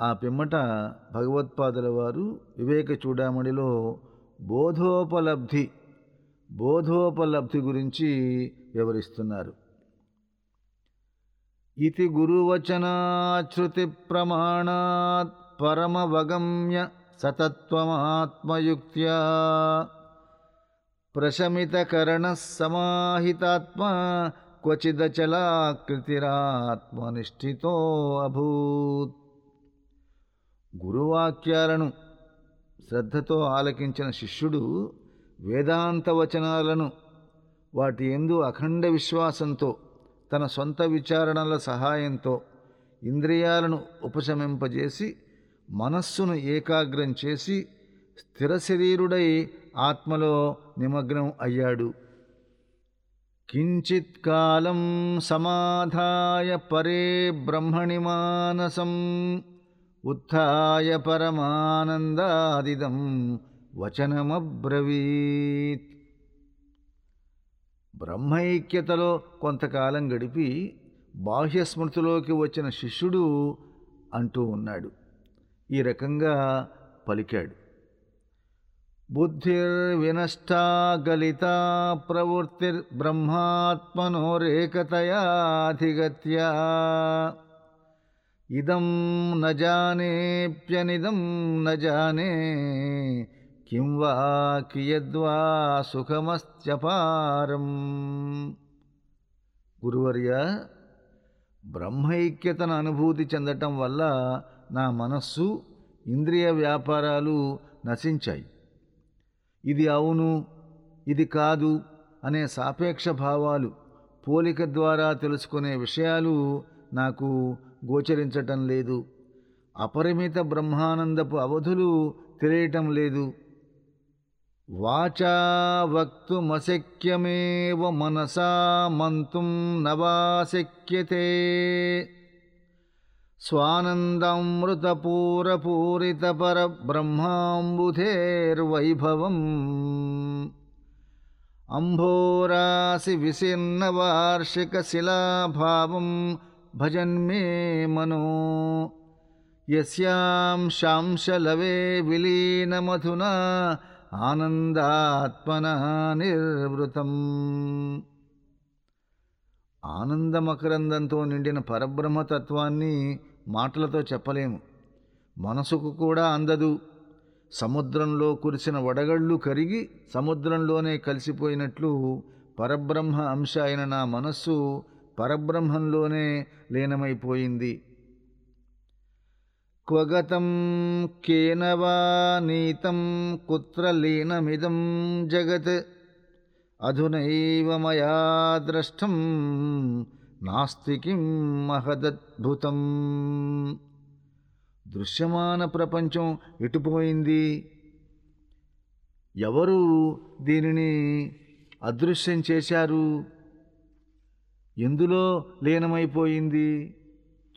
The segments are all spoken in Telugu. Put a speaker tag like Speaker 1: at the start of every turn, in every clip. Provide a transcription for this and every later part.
Speaker 1: ఆ పిమ్మట భగవత్పాదుల వారు వివేక చూడామణిలో బోధోపలబ్ధి బోధోపలబ్ధి గురించి వివరిస్తున్నారు. ఇది గురువచనాశ్రుతి ప్రమాణాత్ పరమవగమ్య సతత్వమాత్మయుక్త్యా ప్రశమితకరణ సమాహితాత్మ క్వచిదచలాకృతిరాత్మనిష్ఠితో అభూత్. గురువాక్యాలను శ్రద్ధతో ఆలకించిన శిష్యుడు వేదాంత వచనాలను వాటి ఎందు అఖండ విశ్వాసంతో తన సొంత విచారణల సహాయంతో ఇంద్రియాలను ఉపశమింపజేసి మనస్సును ఏకాగ్రం చేసి స్థిర శరీరుడై ఆత్మలో నిమగ్నం అయ్యాడు. కించిత్ కాలం సమాధాయ పరే బ్రహ్మణి మానసం ఉత్థాయ పరమానందాదిదం వచనమబ్రవీత్. బ్రహ్మైక్యతలో కొంతకాలం గడిపి బాహ్య స్మృతిలోకి వచ్చిన శిష్యుడు అంటూ ఉన్నాడు. ఈ రకంగా పలికాడు. బుద్ధిర్వినష్టా గలితా ప్రవృత్తిర్బ్రహ్మాత్మనోరేకతయాధిగత్యా. ఇదం నజానేప్యనిదం నజానే కిం వా కియద్వా సుఖమస్త్యపారం. గురువర్య బ్రహ్మైక్యతను అనుభూతి చెందటం వల్ల నా మనస్సు ఇంద్రియ వ్యాపారాలు నశించాయి. ఇది అవును ఇది కాదు అనే సాపేక్ష భావాలు పోలిక ద్వారా తెలుసుకునే విషయాలు నాకు గోచరించటం లేదు. అపరిమిత బ్రహ్మానందపు అవధులు తెలియటం లేదు. వాచా వక్తుమశక్యమేవ మనసా మంతుం నవాశక్యతే స్వానందమృతపూరపూరితపరబ్రహ్మాంబుధేర్వైభవం. అంభోరాసి విశీర్ణవార్షికశిలాభావం భజన్మే మనో. యస్యాం శాంశలవే విలీనమధునా ఆనందాత్మన నిర్వృతం. ఆనందమకరందంతో నిండిన పరబ్రహ్మతత్వాన్ని మాటలతో చెప్పలేము. మనసుకు కూడా అందదు. సముద్రంలో కురిసిన వడగళ్ళు కరిగి సముద్రంలోనే కలిసిపోయినట్లు పరబ్రహ్మ అంశ అయిన నా మనస్సు పరబ్రహ్మంలోనే లీనమైపోయింది. క్వగతం కేనవా నీతం కుత్ర లీనమిదం జగత్. అధునైవ మయా ద్రష్టం నాస్తికిం మహదద్భుతం. దృశ్యమాన ప్రపంచం ఎటుపోయింది ఎవరు దీనిని అదృశ్యం చేశారు? ఎందులో లీనమైపోయింది?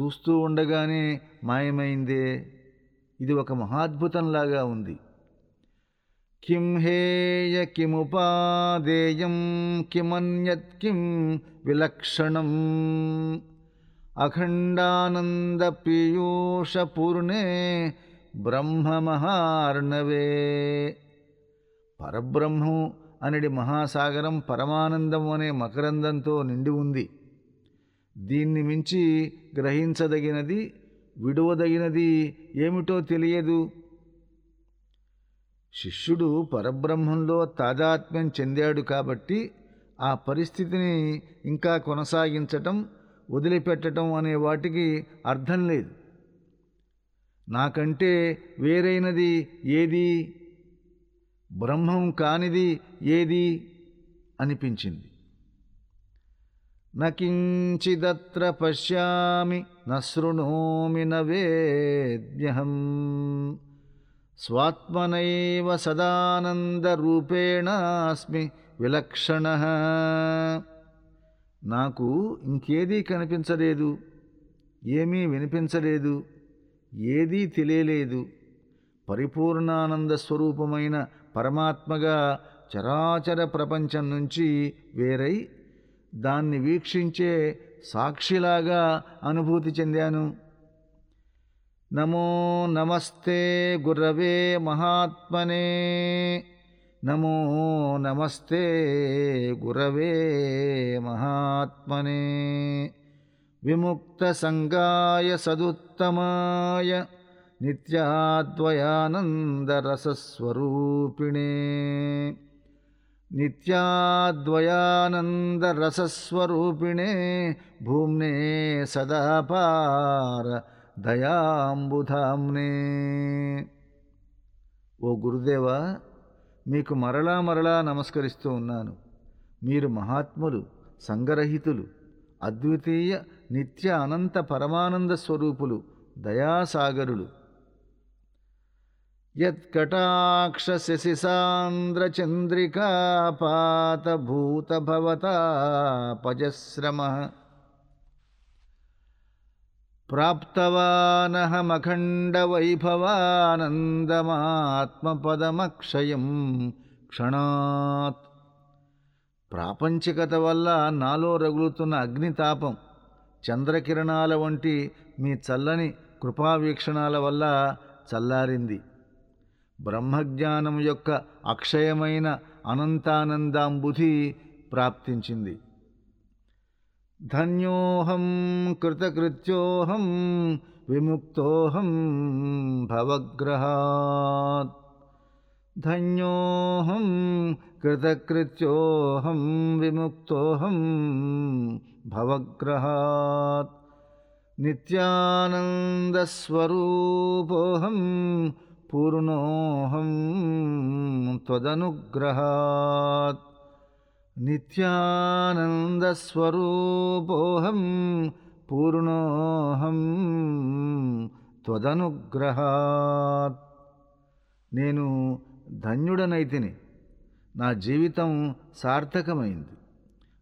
Speaker 1: చూస్తూ ఉండగానే మాయమైందే. ఇది ఒక మహాద్భుతంలాగా ఉంది. కిం హేయ కిముపాదేయం కిమన్యత్ కిం విలక్షణం అఖండానంద పీయూషపూర్ణే బ్రహ్మమహార్ణవే పరబ్రహ్మం అనడి మహాసాగరం పరమానందం అనే మకరందంతో నిండి ఉంది. దీన్ని మించి గ్రహించదగినది విడువదగినది ఏమిటో తెలియదు. శిష్యుడు పరబ్రహ్మంలో తాదాత్మ్యం చెందాడు కాబట్టి ఆ పరిస్థితిని ఇంకా కొనసాగించటం వదిలిపెట్టడం అనే వాటికి అర్థం లేదు. నాకంటే వేరైనది ఏది? బ్రహ్మం కానిది ఏది? అనిపించింది. నకించిదత్ర పశ్యామి నశృణోమి నవేద్యహం స్వాత్మనైవ సదానందరూపేణాస్మి విలక్షణ. నాకు ఇంకేదీ కనిపించలేదు. ఏమీ వినిపించలేదు. ఏదీ తెలియలేదు. పరిపూర్ణానంద స్వరూపమైన పరమాత్మగా చరాచర ప్రపంచం నుంచి వేరై దాన్ని వీక్షించే సాక్షిలాగా అనుభూతి చెందాను. నమో నమస్తే గురవే మహాత్మనే. నమో నమస్తే గురవే మహాత్మనే. విముక్త సంగాయ సదుత్తమాయ. నిత్యాద్వయానందరసస్వరూపిణే. నిత్యాద్వయానందరసస్వరూపిణే భూమ్నే సదాపార దయాంబుధామ్నే. ఓ గురుదేవ మీకు మరలా మరలా నమస్కరిస్తూ ఉన్నాను. మీరు మహాత్ములు సంగరహితులు అద్వితీయ నిత్య అనంత పరమానంద స్వరూపులు దయాసాగరులు. యత్కటాక్షశిశిసాంద్రచంద్రికాపాతభూతభవతాపజశ్రమ ప్రాప్తవానహమఖండవైభవానందమాత్మపదమక్షయం క్షణాత్ ప్రాపంచికత వల్ల నాలో రగులుతున్న అగ్నితాపం చంద్రకిరణాల వంటి మీ చల్లని కృపావీక్షణాల వల్ల చల్లారింది। బ్రహ్మజ్ఞానం యొక్క అక్షయమైన అనంతానందాంబుధి ప్రాప్తించింది. ధన్యోహం కృతకృత్యోహం విముక్తోహం భవగ్రహాత్. ధన్యోహం కృతకృత్యోహం విముక్తోహం భవగ్రహాత్. నిత్యానందస్వరూపోహం పూర్ణోహం త్వదనుగ్రహాత్ నిత్యానందస్వరూపోహం పూర్ణోహం త్వదనుగ్రహాత్ నేను ధన్యుడనైతిని. నా జీవితం సార్థకమైంది.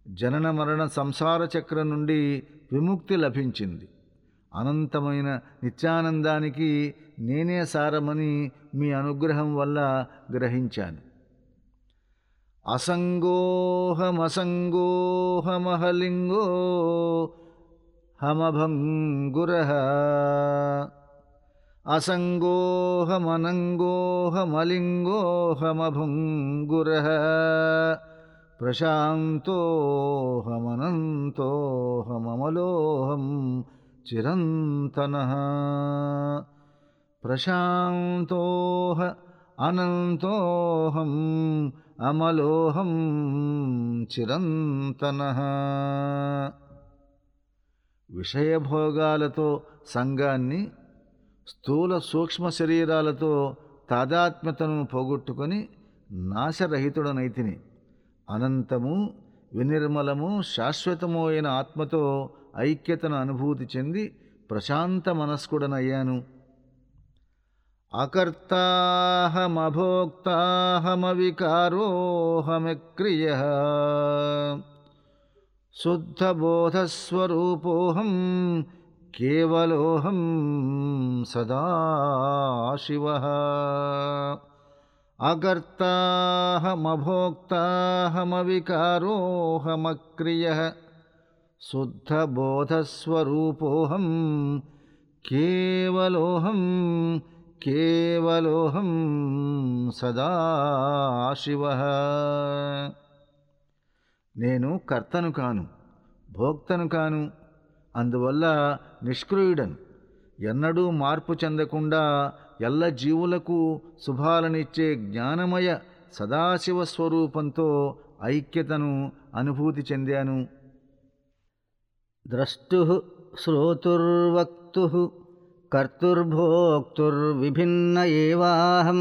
Speaker 1: జనన మరణ సంసార చక్రం నుండి విముక్తి లభించింది. అనంతమైన నిత్యానందానికి నేనే సారమని మీ అనుగ్రహం వల్ల గ్రహించాను. అసంగోహమసంగోహమహలింగో హమభంగుర. అసంగోహమనంగోహమలింగోహమభంగుర ప్రశాంతోహమనంతోహమమలోహం చిరంతన ప్రశాంతోహ అనంతోహం అమలోహం చిరంతన విషయభోగాలతో సంఘాన్ని స్థూల సూక్ష్మ శరీరాలతో తాదాత్మ్యతను పోగొట్టుకొని నాశరహితుడనైతిని అనంతము వినిర్మలము శాశ్వతము అయిన ఆత్మతో ఐక్యతను అనుభూతి చెంది ప్రశాంత మనస్కుడనయ్యాను. అకర్తాహమభోక్తాహమవికారోహమక్రియ. శుద్ధబోధస్వరూపోహం కేవలోహం సదాశివ అకర్తాహమభోక్తాహమవికారోహమక్రియ. శుద్ధబోధస్వరూపోహం కేవలోహం కేవలోహం సదాశివ నేను కర్తను కాను భోక్తను కాను అందువల్ల నిష్క్రియుడను. ఎన్నడూ మార్పు చెందకుండా ఎల్ల జీవులకు శుభాలనిచ్చే జ్ఞానమయ సదాశివ స్వరూపంతో ఐక్యతను అనుభూతి చెందాను.
Speaker 2: ద్రష్టు శ్రోతుర్వక్తు కర్తుర్భోక్తుర్విభిన్న ఏవాహం.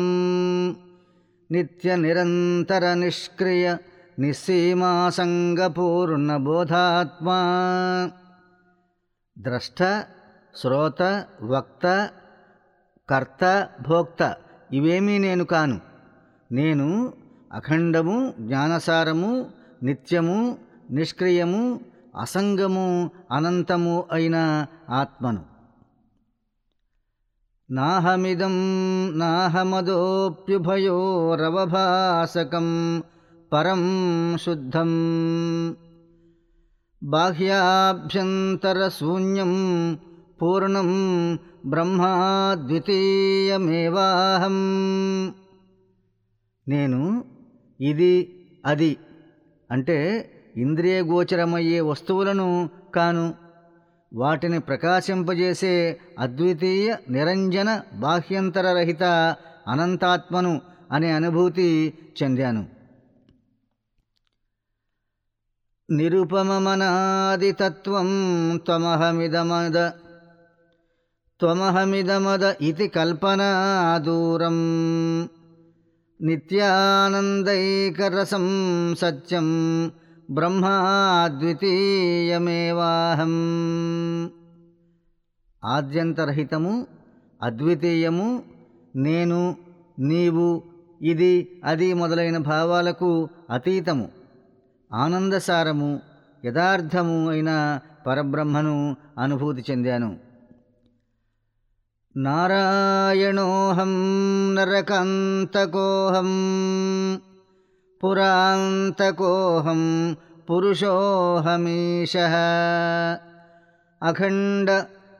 Speaker 2: నిత్య నిరంతర నిష్క్రియ నిస్సీమాసంగపూర్ణబోధాత్మా. ద్రష్ట శ్రోత వక్త కర్త భోక్త ఇవేమీ నేను కాను. నేను అఖండము జ్ఞానసారము నిత్యము నిష్క్రియము అసంగము అనంతము అయిన ఆత్మను. నాహమిదం నాహమదోప్యుభయోరవభాసకం పరం శుద్ధం. బాహ్యాభ్యంతరశూన్యం
Speaker 1: పూర్ణం బ్రహ్మాద్వితీయమేవాహం. నేను ఇది అది అంటే ఇంద్రియ గోచరమయ్యే వస్తువులను కాను. వాటిని ప్రకాశింపజేసే అద్వితీయ నిరంజన బాహ్యంతరరహిత అనంతాత్మను అనే అనుభూతి చెందాను. నిరుపమమనాదితత్వం త్వమహమిదమద త్వమహమిదమద ఇది కల్పనా దూరం నిత్యానందైకరసం సత్యం బ్రహ్మాద్వితీయమేవాహం ఆద్యంతరహితము అద్వితీయము నేను నీవు ఇది అది మొదలైన భావాలకు అతీతము. ఆనందసారము యథార్థము అయిన పరబ్రహ్మను అనుభూతి చెందాను. నారాయణోహం నరకాంతకోహం. పురాంతకోహం పురుషోహమీశ అఖండ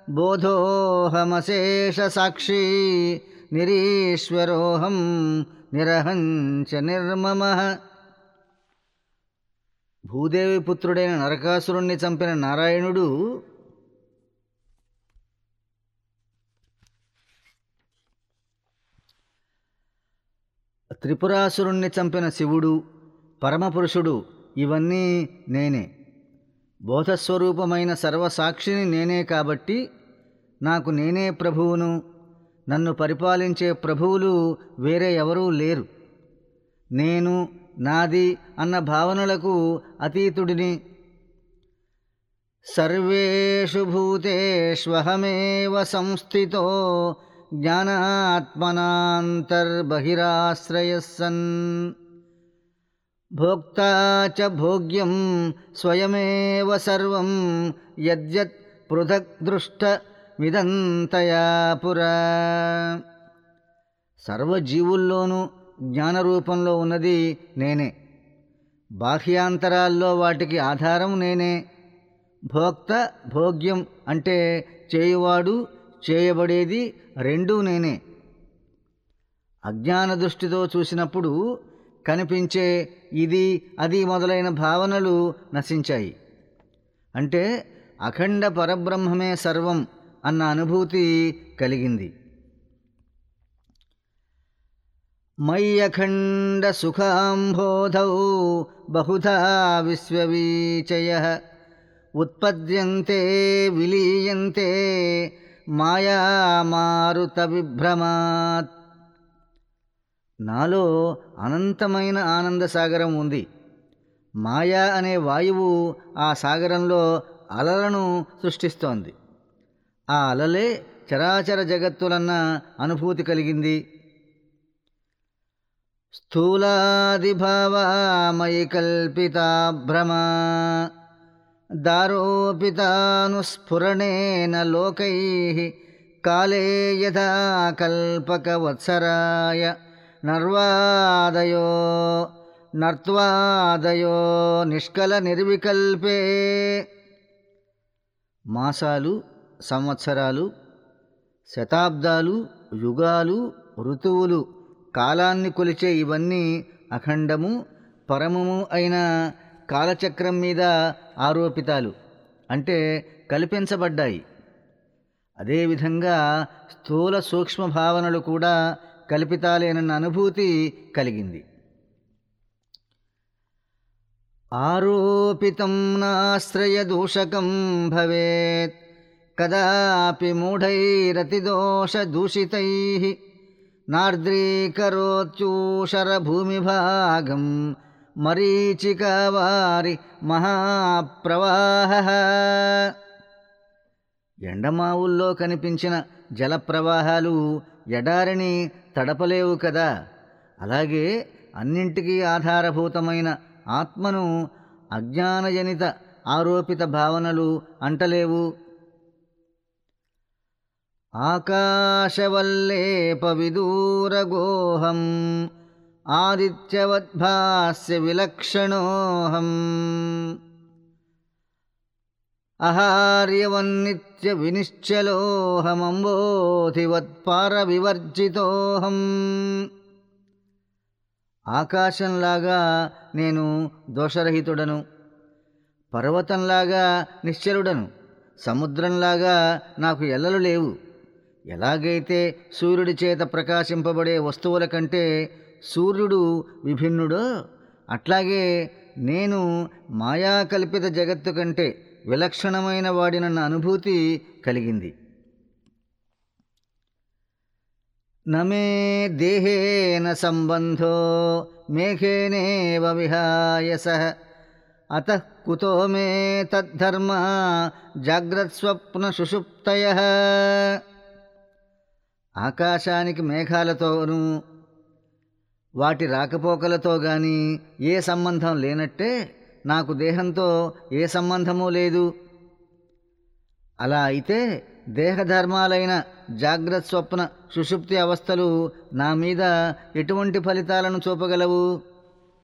Speaker 1: బోధోహమశేష సాక్షి నిరీశ్వరోహం నిరహంచ నిర్మమ భూదేవి పుత్రుడైన నరకాసురుణ్ణి చంపిన నారాయణుడు త్రిపురాసురుణ్ణి చంపిన శివుడు పరమపురుషుడు ఇవన్నీ నేనే. బోధస్వరూపమైన సర్వసాక్షిని నేనే కాబట్టి నాకు నేనే ప్రభువును నన్ను పరిపాలించే ప్రభువులు వేరే ఎవరూ లేరు. నేను నాది అన్న భావనలకు అతీతుడిని. సర్వేషు భూతేష్వహమేవ సంస్థితో జ్ఞానాత్మనాంతర్బహిరాశ్రయస్సన్. భోక్త చ భోగ్యం స్వయమేవ సర్వం యద్యత్ పృథక్ దృష్టమిదంతయా పురా. సర్వజీవుల్లోనూ జ్ఞానరూపంలో ఉన్నది నేనే. బాహ్యాంతరాల్లో వాటికి ఆధారం నేనే. భోక్త భోగ్యం అంటే చేయువాడు చేయబడేది రెండూ నేనే. అజ్ఞాన దృష్టితో చూసినప్పుడు కనిపించే ఇది అది మొదలైన భావనలు నశించాయి. అంటే అఖండ పరబ్రహ్మమే సర్వం అన్న అనుభూతి కలిగింది. మయ్యఖండ సుఖాంబోధౌ బహుధా విశ్వవీచయ ఉత్పద్యంతే విలీయంతే మాయామారుత విభ్రమాత్. నాలో అనంతమైన ఆనంద సాగరం ఉంది. మాయా అనే వాయువు ఆ సాగరంలో అలలను సృష్టిస్తోంది. ఆ అలలే చరాచర జగత్తులన్న అనుభూతి కలిగింది. స్థూలాదిభావామయి కల్పితా దారోపితానుస్ఫురణేన లోకై కాలే యథా కల్పకవత్సరాయ నర్వాదయో నర్త్వాదయో నిష్కల నిర్వికల్పే. మాసాలు సంవత్సరాలు శతాబ్దాలు యుగాలు ఋతువులు కాలాన్ని కొలిచే ఇవన్నీ అఖండము పరమము అయిన కాలచక్రం మీద ఆరోపితాలు అంటే కల్పించబడ్డాయి. అదేవిధంగా స్థూల సూక్ష్మ భావనలు కూడా కల్పితాలేనన్న అనుభూతి కలిగింది. ఆరోపితం నాశ్రయదూషకం భవేత్ కదాపి మూఢైరతిదోషదూషితై నార్ద్రీకరోత్యూషరభూమిభాగం మరీచికావారి మహాప్రవాహ. ఎండమావుల్లో కనిపించిన జలప్రవాహాలు ఎడారిని తడపలేవు కదా. అలాగే అన్నింటికీ ఆధారభూతమైన ఆత్మను అజ్ఞానజనిత ఆరోపిత భావనలు అంటలేవు. ఆకాశవల్లేప విదూరగోహం విలక్షణోహం అహార్యవన్నిత్య వినిశ్చలోహమంబోధివత్పార వివర్జితోహం ఆకాశంలాగా నేను దోషరహితుడను పర్వతంలాగా నిశ్చలుడను సముద్రంలాగా నాకు ఎల్లలు లేవు. ఎలాగైతే సూర్యుడి చేత ప్రకాశింపబడే వస్తువుల కంటే సూర్యుడు విభిన్నుడో? అట్లాగే నేను మాయాకల్పిత జగత్తు కంటే విలక్షణమైన వాడినన్న అనుభూతి కలిగింది. నమే దేహేన సంబంధో మేఘేనేవ విహాయస. అత కుతో మే తద్ధర్మ జాగ్రత్స్వప్న సుషుప్తయ. ఆకాశానికి మేఘాలతోనూ వాటి రాకపోకలతో గాని ఏ సంబంధం లేనట్టే నాకు దేహంతో ఏ సంబంధమూ లేదు. అలా అయితే దేహధర్మాలైన జాగ్రత్త స్వప్న సుషుప్తి అవస్థలు నా మీద ఎటువంటి ఫలితాలను చూపగలవు?